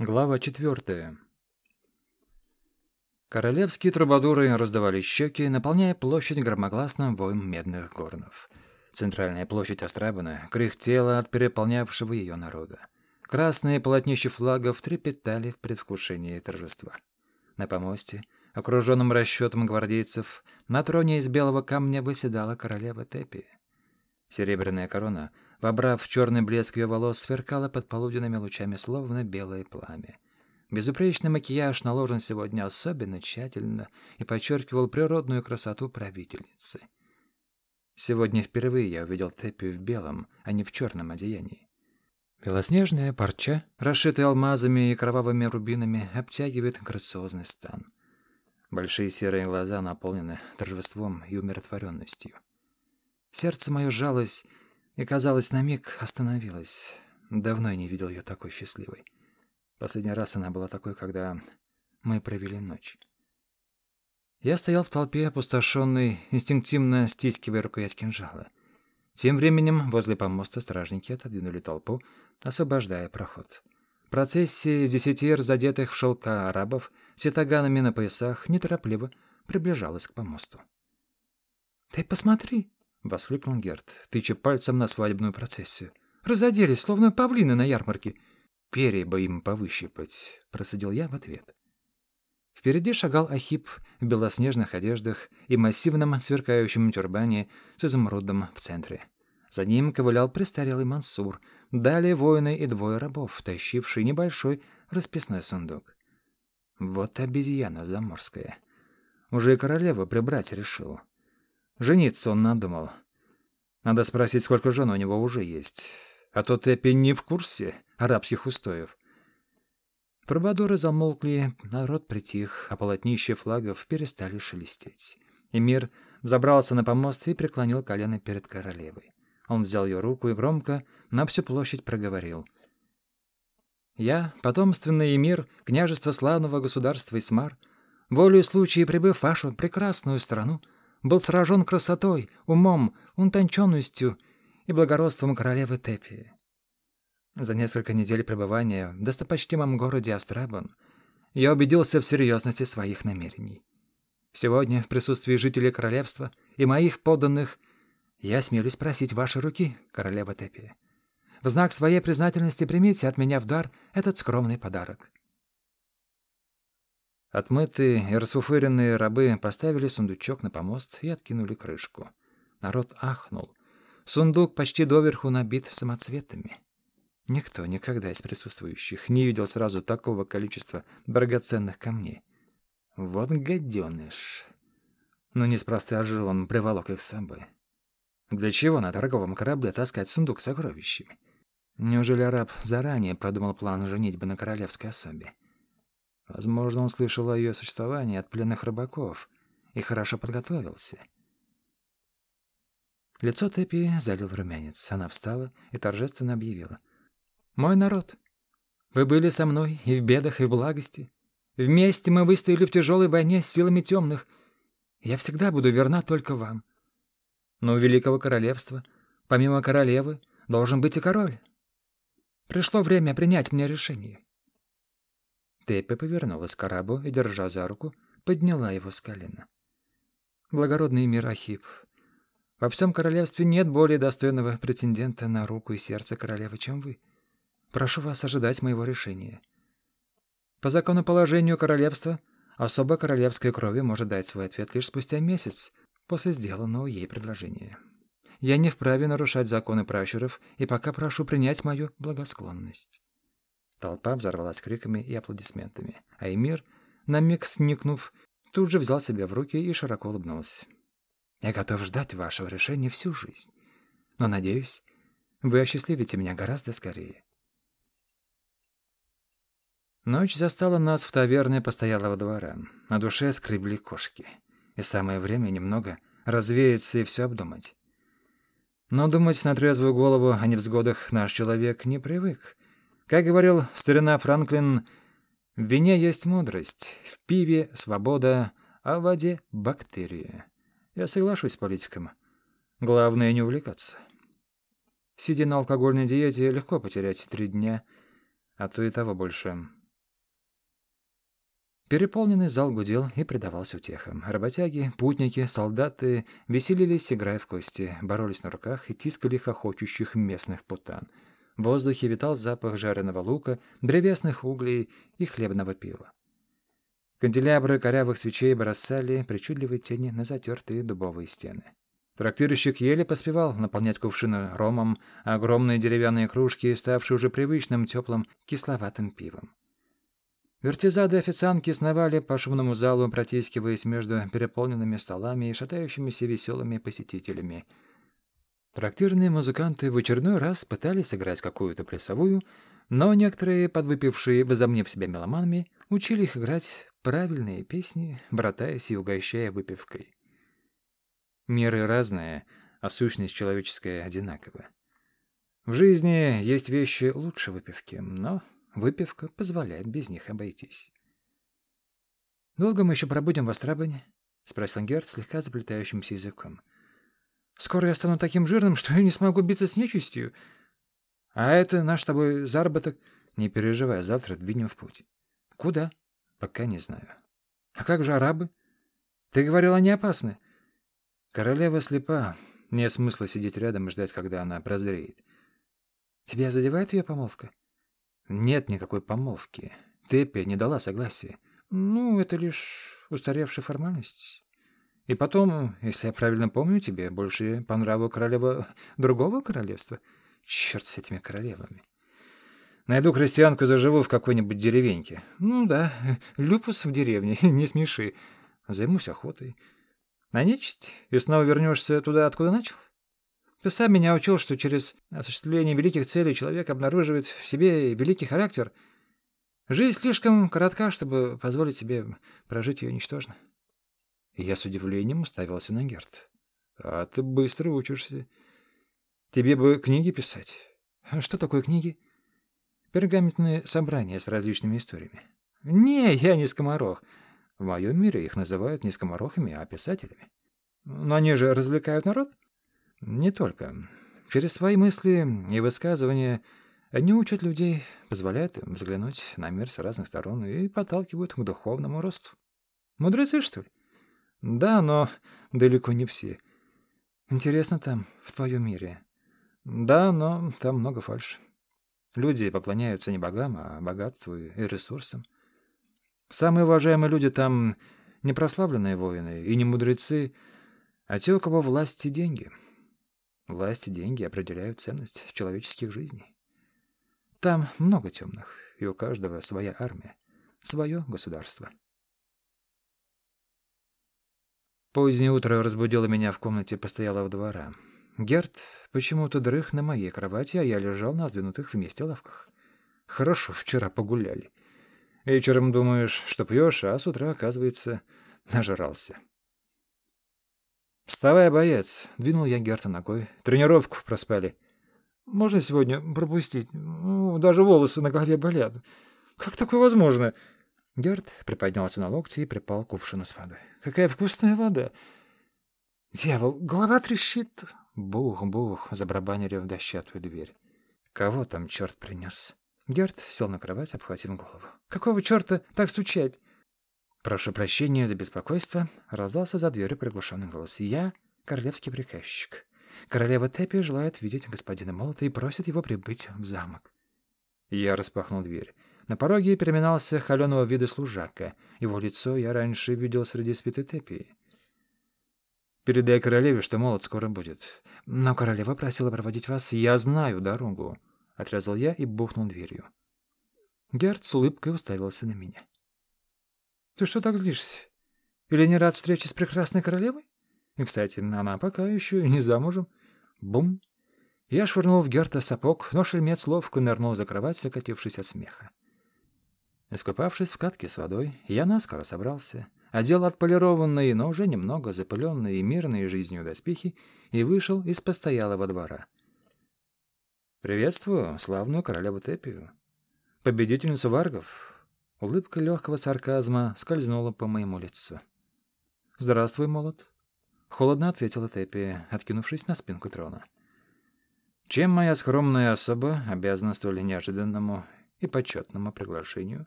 Глава четвертая. Королевские трубадуры раздавали щеки, наполняя площадь громогласным воем медных горнов. Центральная площадь Астрабана кряхтела от переполнявшего ее народа. Красные полотнища флагов трепетали в предвкушении торжества. На помосте, окруженном расчетом гвардейцев, на троне из белого камня выседала королева Тепи. Серебряная корона — вобрав в черный блеск ее волос, сверкала под полуденными лучами, словно белое пламя. Безупречный макияж наложен сегодня особенно тщательно и подчеркивал природную красоту правительницы. Сегодня впервые я увидел Теппи в белом, а не в черном одеянии. Белоснежная парча, расшитая алмазами и кровавыми рубинами, обтягивает грациозный стан. Большие серые глаза наполнены торжеством и умиротворенностью. Сердце мое жалось и, казалось, на миг остановилась. Давно я не видел ее такой счастливой. Последний раз она была такой, когда мы провели ночь. Я стоял в толпе, опустошенный, инстинктивно стискивая рукоять кинжала. Тем временем возле помоста стражники отодвинули толпу, освобождая проход. Процессия из десяти разодетых в шелка арабов с ятаганами на поясах неторопливо приближалась к помосту. «Ты посмотри!» — воскликнул Герт, тыча пальцем на свадебную процессию. «Разоделись, словно павлины на ярмарке. Перья бы им повыщипать», — просадил я в ответ. Впереди шагал Ахип в белоснежных одеждах и массивном сверкающем тюрбане с изумрудом в центре. За ним ковылял престарелый Мансур, далее воины и двое рабов, тащившие небольшой расписной сундук. Вот обезьяна заморская. Уже и королеву прибрать решил. Жениться он надумал. Надо спросить, сколько жен у него уже есть. А то Тэппи не в курсе арабских устоев. Трубадоры замолкли, народ притих, а полотнища флагов перестали шелестеть. Эмир забрался на помост и преклонил колено перед королевой. Он взял ее руку и громко на всю площадь проговорил. «Я, потомственный эмир княжества славного государства Исмар, волею случая прибыв в вашу прекрасную страну, — был сражен красотой, умом, утонченностью и благородством королевы Тепи. За несколько недель пребывания в достопочтимом городе Австрабан я убедился в серьезности своих намерений. Сегодня, в присутствии жителей королевства и моих подданных, я смелюсь просить ваши руки, королева Тепи. В знак своей признательности примите от меня в дар этот скромный подарок. Отмытые и расфуфыренные рабы поставили сундучок на помост и откинули крышку. Народ ахнул. Сундук почти доверху набит самоцветами. Никто никогда из присутствующих не видел сразу такого количества драгоценных камней. Вот гаденыш. Но неспроста же он приволок их с собой. Для чего на торговом корабле таскать сундук с сокровищами? Неужели араб заранее продумал план женитьбы на королевской особе? Возможно, он слышал о ее существовании от пленных рыбаков и хорошо подготовился. Лицо Тепи залил румянец. Она встала и торжественно объявила. «Мой народ, вы были со мной и в бедах, и в благости. Вместе мы выстояли в тяжелой войне с силами темных. Я всегда буду верна только вам. Но у Великого Королевства, помимо королевы, должен быть и король. Пришло время принять мне решение. Теппи повернулась к арабу и, держа за руку, подняла его с колена. «Благородный мир Ахип, во всем королевстве нет более достойного претендента на руку и сердце королевы, чем вы. Прошу вас ожидать моего решения. По законоположению королевства особо королевской крови может дать свой ответ лишь спустя месяц после сделанного ей предложения. Я не вправе нарушать законы пращуров и пока прошу принять мою благосклонность». Толпа взорвалась криками и аплодисментами, а Эмир, на миг сникнув, тут же взял себя в руки и широко улыбнулся. «Я готов ждать вашего решения всю жизнь, но, надеюсь, вы осчастливите меня гораздо скорее». Ночь застала нас в таверне постоялого двора. На душе скребли кошки. И самое время немного развеяться и все обдумать. Но думать на трезвую голову о невзгодах наш человек не привык. Как говорил старина Франклин, в вине есть мудрость, в пиве — свобода, а в воде — бактерии. Я соглашусь с политиком. Главное — не увлекаться. Сидя на алкогольной диете, легко потерять три дня, а то и того больше. Переполненный зал гудел и предавался утехам. Работяги, путники, солдаты веселились, играя в кости, боролись на руках и тискали хохочущих местных путан. В воздухе витал запах жареного лука, древесных углей и хлебного пива. Канделябры корявых свечей бросали причудливые тени на затертые дубовые стены. Трактирщик еле поспевал наполнять кувшины ромом, а огромные деревянные кружки, ставшие уже привычным теплым кисловатым пивом. Вертизады официантки сновали по шумному залу, протискиваясь между переполненными столами и шатающимися веселыми посетителями. Трактирные музыканты в очередной раз пытались сыграть какую-то плясовую, но некоторые, подвыпившие, возомнив себя меломанами, учили их играть правильные песни, братаясь и угощая выпивкой. Меры разные, а сущность человеческая одинакова. В жизни есть вещи лучше выпивки, но Выпивка позволяет без них обойтись. «Долго мы еще пробудем в Астрабане?» — спросил Герд слегка заплетающимся языком. «Скоро я стану таким жирным, что я не смогу биться с нечистью. А это наш с тобой заработок. Не переживай, завтра двинем в путь». «Куда?» «Пока не знаю». «А как же арабы?» «Ты говорил, они опасны». «Королева слепа. Нет смысла сидеть рядом и ждать, когда она прозреет». «Тебя задевает ее помолвка?» Нет никакой помолвки. Теппи не дала согласия. Ну, это лишь устаревшая формальность. И потом, если я правильно помню, тебе больше по нраву королева другого королевства. Черт с этими королевами. Найду крестьянку и заживу в какой-нибудь деревеньке. Ну да, люпус в деревне, не смеши. Займусь охотой. На нечисть? И снова вернешься туда, откуда начал? Ты сам меня учил, что через осуществление великих целей человек обнаруживает в себе великий характер. Жизнь слишком коротка, чтобы позволить себе прожить ее ничтожно. Я с удивлением уставился на Герт. А ты быстро учишься. Тебе бы книги писать. Что такое книги? Пергаментные собрания с различными историями. Не, я не скоморох. В моем мире их называют не скоморохами, а писателями. Но они же развлекают народ. — не только. Через свои мысли и высказывания они учат людей, позволяют им взглянуть на мир с разных сторон и подталкивают к духовному росту. Мудрецы, что ли? Да, но далеко не все. Интересно там, в твоем мире. Да, но там много фальши. Люди поклоняются не богам, а богатству и ресурсам. Самые уважаемые люди там не прославленные воины и не мудрецы, а те, у кого власть и деньги — Власть и деньги определяют ценность человеческих жизней. Там много темных, и у каждого своя армия, свое государство. Позднее утро разбудило меня в комнате постоялого двора. Герт почему-то дрых на моей кровати, а я лежал на сдвинутых вместе лавках. Хорошо, вчера погуляли. Вечером думаешь, что пьешь, а с утра, оказывается, нажрался. «Вставай, боец!» — двинул я Герта ногой. «Тренировку проспали». «Можно сегодня пропустить? Ну, даже волосы на голове болят. Как такое возможно?» Герт приподнялся на локти и припал к кувшину с водой. «Какая вкусная вода!» «Дьявол, голова трещит!» Бух-бух, забарабанили в дощатую дверь. «Кого там черт принес?» Герт сел на кровать, обхватив голову. «Какого черта так стучать?» «Прошу прощения за беспокойство», — раздался за дверью приглушенный голос. «Я — королевский приказчик. Королева Теппи желает видеть господина Молота и просит его прибыть в замок». Я распахнул дверь. На пороге переминался холеного вида служака. Его лицо я раньше видел среди святой Теппи. «Передай королеве, что молот скоро будет. Но королева просила проводить вас, я знаю дорогу», — отрезал я и бухнул дверью. Герд с улыбкой уставился на меня. Ты что так злишься? Или не рад встрече с прекрасной королевой? И, кстати, она пока еще не замужем. Бум! Я швырнул в Герта сапог, но шельмец ловко нырнул за кровать, закатившись от смеха. Искупавшись в катке с водой, я наскоро собрался, одел отполированные, но уже немного запыленные и мирные жизнью доспехи и вышел из постоялого двора. «Приветствую славную королеву Тепию, победительницу варгов, Улыбка легкого сарказма скользнула по моему лицу. «Здравствуй, молот!» — холодно ответила Теппи, откинувшись на спинку трона. «Чем моя скромная особа обязана столь неожиданному и почетному приглашению?»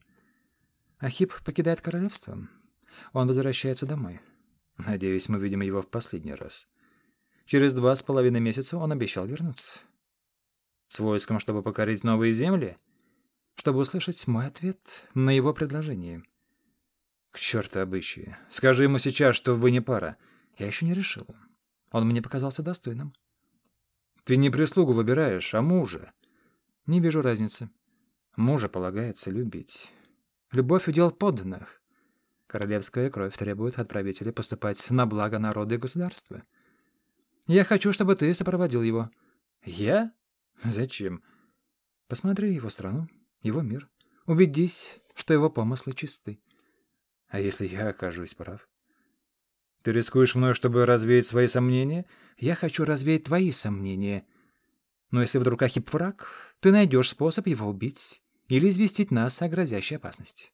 Ахип покидает королевство. Он возвращается домой. Надеюсь, мы видим его в последний раз. Через два с половиной месяца он обещал вернуться. С войском, чтобы покорить новые земли? Чтобы услышать мой ответ на его предложение. К черту обычаи. Скажи ему сейчас, что вы не пара. Я еще не решила. Он мне показался достойным. Ты не прислугу выбираешь, а мужа. Не вижу разницы. Мужа полагается любить. Любовь — удел подданных. Королевская кровь требует от правителя поступать на благо народа и государства. Я хочу, чтобы ты сопроводил его. Я? Зачем? Посмотри его страну, его мир. Убедись, что его помыслы чисты. А если я окажусь прав? Ты рискуешь мной, чтобы развеять свои сомнения? Я хочу развеять твои сомнения. Но если вдруг Ахип враг, ты найдешь способ его убить или известить нас о грозящей опасности.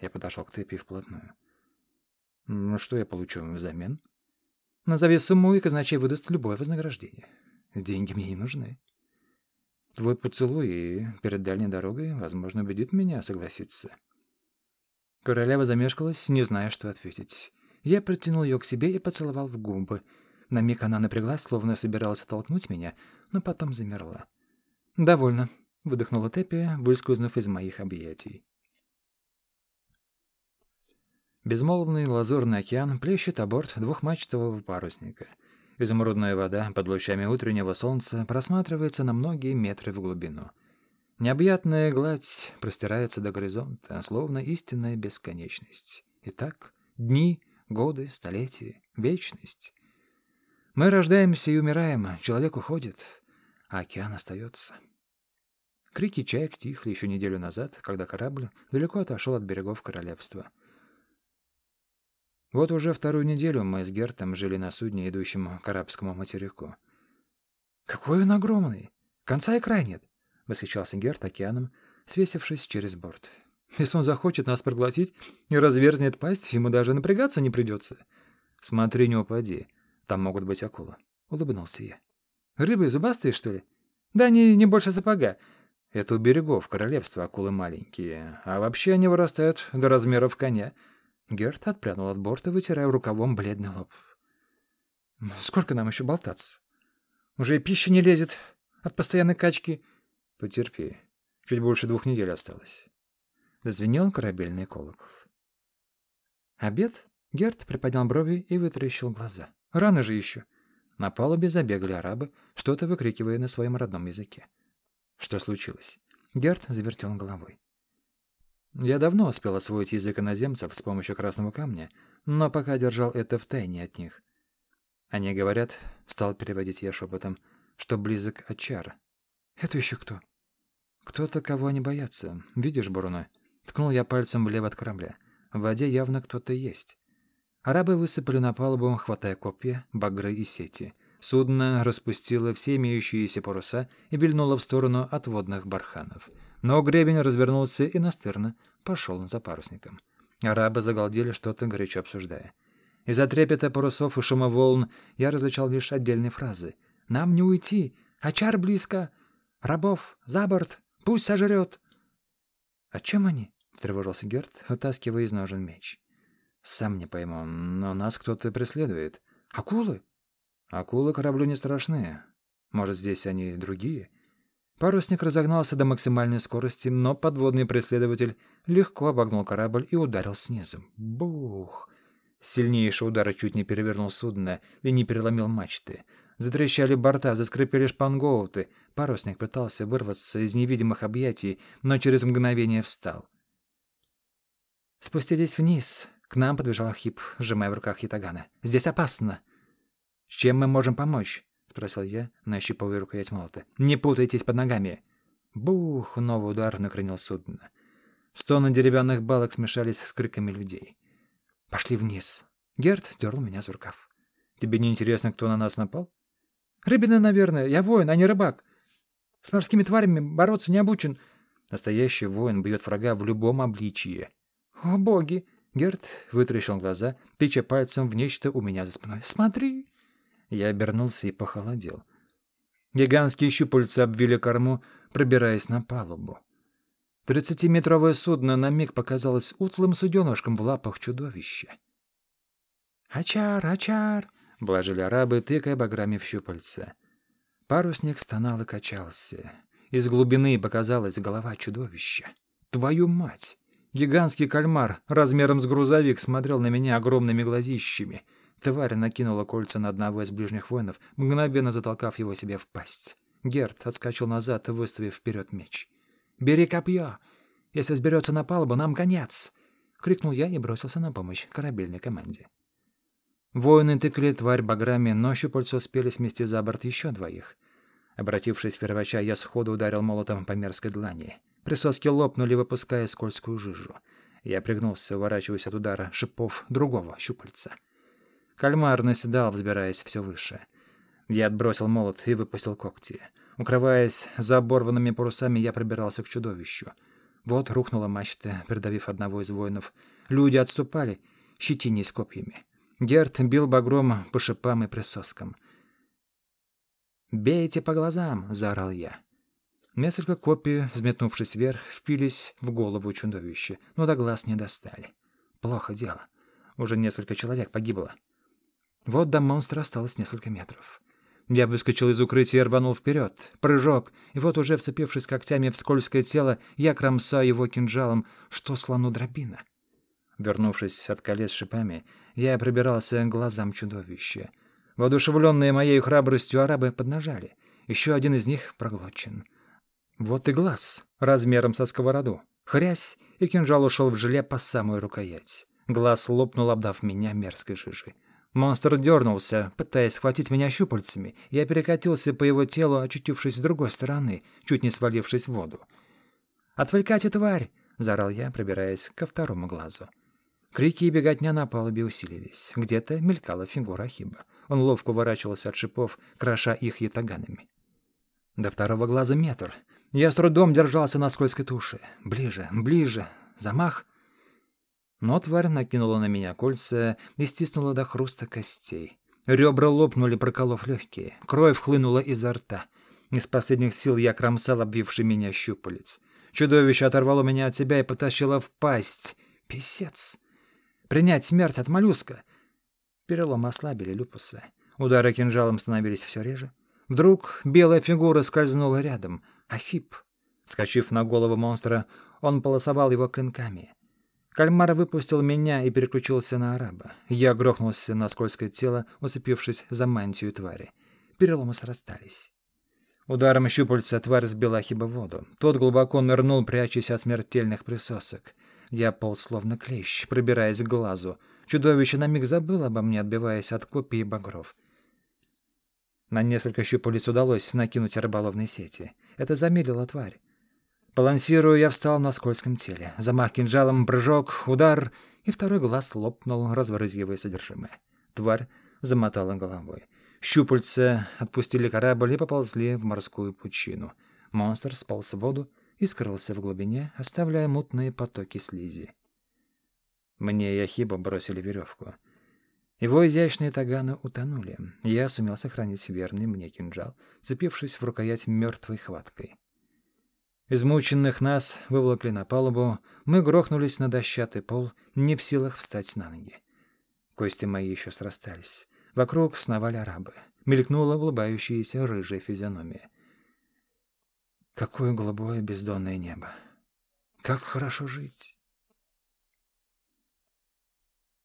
Я подошел к Тэпи вплотную. Ну, что я получу взамен? Назови сумму, и казначей выдаст любое вознаграждение. Деньги мне не нужны. Твой поцелуй и перед дальней дорогой, возможно, убедит меня согласиться. Королева замешкалась, не зная, что ответить. Я притянул ее к себе и поцеловал в губы. На миг она напряглась, словно собиралась оттолкнуть меня, но потом замерла. «Довольно», — выдохнула Теппи, выскользнув из моих объятий. Безмолвный лазурный океан плещет о борт двухмачтового парусника. Изумрудная вода под лучами утреннего солнца просматривается на многие метры в глубину. Необъятная гладь простирается до горизонта, словно истинная бесконечность. Итак, дни, годы, столетия, вечность. Мы рождаемся и умираем, человек уходит, а океан остается. Крики чаек стихли еще неделю назад, когда корабль далеко отошел от берегов королевства. Вот уже вторую неделю мы с Гертом жили на судне, идущем к арабскому материку. «Какой он огромный! Конца и края нет!» восхищался Герт океаном, свесившись через борт. «Если он захочет нас проглотить и разверзнет пасть, ему даже напрягаться не придется». «Смотри, не упади. Там могут быть акулы», — улыбнулся я. «Рыбы зубастые, что ли?» «Да они не больше сапога. Это у берегов королевства акулы маленькие, а вообще они вырастают до размеров коня». Герт отпрянул от борта, вытирая рукавом бледный лоб. «Сколько нам еще болтаться? Уже и пища не лезет от постоянной качки». Потерпи. Чуть больше двух недель осталось. Зазвенел корабельный колокол. Обед? Герт приподнял брови и вытаращил глаза. Рано же еще. На палубе забегали арабы, что-то выкрикивая на своем родном языке. Что случилось? Герт завертел головой. Я давно успел освоить язык иноземцев с помощью красного камня, но пока держал это в тайне от них. Они говорят, стал переводить я шепотом, что близок Ачар. Это еще кто? «Кто-то, кого они боятся. Видишь, Буруно?» Ткнул я пальцем влево от корабля. В воде явно кто-то есть. Арабы высыпали на палубу, хватая копья, багры и сети. Судно распустило все имеющиеся паруса и вильнуло в сторону от водных барханов. Но гребень развернулся и настырно пошел за парусником. Арабы загалдели, что-то горячо обсуждая. Из-за трепета парусов и шума волн я различал лишь отдельные фразы. «Нам не уйти! Очар близко! Рабов! За борт! Пусть сожрет. — А чем они? — встревожился Герт, вытаскивая из ножен меч. — Сам не пойму, но нас кто-то преследует. — Акулы? — Акулы кораблю не страшны. Может, здесь они другие? Парусник разогнался до максимальной скорости, но подводный преследователь легко обогнул корабль и ударил снизу. Бух! Сильнейший удар чуть не перевернул судно и не переломил мачты. Затрещали борта, заскрипели шпангоуты. Парусник пытался вырваться из невидимых объятий, но через мгновение встал. «Спустились вниз», — к нам подбежал Ахип, сжимая в руках Ятагана. «Здесь опасно». «С чем мы можем помочь?» — спросил я, нащупывая рукоять молота. «Не путайтесь под ногами». Бух! Новый удар накренил судно. Стоны деревянных балок смешались с криками людей. «Пошли вниз». Герд дернул меня за рукав. «Тебе не интересно, кто на нас напал?» Рыбина, наверное. Я воин, а не рыбак. С морскими тварями бороться не обучен. Настоящий воин бьет врага в любом обличии. О, боги! Герт вытрящил глаза, тыча пальцем в нечто у меня за спиной. «Смотри!» Я обернулся и похолодел. Гигантские щупальца обвили корму, пробираясь на палубу. Тридцатиметровое судно на миг показалось утлым суденышком в лапах чудовища. «Ачар, ачар!» — блажили арабы, тыкая баграми в щупальца. Парусник стонал и качался. Из глубины показалась голова чудовища. «Твою мать!» Гигантский кальмар размером с грузовик смотрел на меня огромными глазищами. Тварь накинула кольца на одного из ближних воинов, мгновенно затолкав его себе в пасть. Герд отскочил назад, выставив вперед меч. «Бери копье! Если сберется на палубу, нам конец!» — крикнул я и бросился на помощь корабельной команде. Воины тыкали тварь баграми, но щупальца успели смести за борт еще двоих. Обратившись в первача, я сходу ударил молотом по мерзкой длани. Присоски лопнули, выпуская скользкую жижу. Я пригнулся, уворачиваясь от удара шипов другого щупальца. Кальмар наседал, взбираясь все выше. Я отбросил молот и выпустил когти. Укрываясь за оборванными парусами, я пробирался к чудовищу. Вот рухнула мачта, придавив одного из воинов. Люди отступали, щетинясь копьями. Герт бил багром по шипам и присоскам. «Бейте по глазам!» — заорал я. Несколько копий, взметнувшись вверх, впились в голову чудовища, но до глаз не достали. Плохо дело. Уже несколько человек погибло. Вот до монстра осталось несколько метров. Я выскочил из укрытия и рванул вперед. Прыжок, и вот уже вцепившись когтями в скользкое тело, я кромсаю его кинжалом, что слону дробина. Вернувшись от колец шипами, я пробирался к глазам чудовища. Воодушевленные моей храбростью арабы поднажали. Еще один из них проглочен. Вот и глаз, размером со сковороду. Хрясь, и кинжал ушел в желе по самую рукоять. Глаз лопнул, обдав меня мерзкой жижей. Монстр дернулся, пытаясь схватить меня щупальцами. Я перекатился по его телу, очутившись с другой стороны, чуть не свалившись в воду. «Отвлекайте, тварь!» — заорал я, пробираясь ко второму глазу. Крики и беготня на палубе усилились. Где-то мелькала фигура Хиба. Он ловко уворачивался от шипов, кроша их ятаганами. До второго глаза метр. Я с трудом держался на скользкой туше. Ближе, ближе. Замах. Но тварь накинула на меня кольца и стиснула до хруста костей. Ребра лопнули, проколов легкие. Кровь хлынула изо рта. Из последних сил я кромсал обвивший меня щупалец. Чудовище оторвало меня от себя и потащило в пасть. Песец. Принять смерть от моллюска. Перелом ослабили люпуса. Удары кинжалом становились все реже. Вдруг белая фигура скользнула рядом. Ахип. Скочив на голову монстра, он полосовал его клинками. Кальмар выпустил меня и переключился на араба. Я грохнулся на скользкое тело, уцепившись за мантию твари. Переломы срастались. Ударом щупальца тварь сбила Ахиба в воду. Тот глубоко нырнул, прячась от смертельных присосок. Я полз словно клещ, пробираясь к глазу. Чудовище на миг забыло обо мне, отбиваясь от копий багров. На несколько щупалец удалось накинуть рыболовные сети. Это замедлило тварь. Балансируя, я встал на скользком теле. Замах кинжалом, прыжок, удар, и второй глаз лопнул, разбрызгивая содержимое. Тварь замотала головой. Щупальца отпустили корабль и поползли в морскую пучину. Монстр сполз в воду и скрылся в глубине, оставляя мутные потоки слизи. Мне и Ахиба бросили веревку. Его изящные таганы утонули. Я сумел сохранить верный мне кинжал, цепившись в рукоять мертвой хваткой. Измученных нас выволокли на палубу, мы грохнулись на дощатый пол, не в силах встать на ноги. Кости мои еще срастались. Вокруг сновали арабы. Мелькнула улыбающаяся рыжая физиономия. Какое голубое бездонное небо! Как хорошо жить!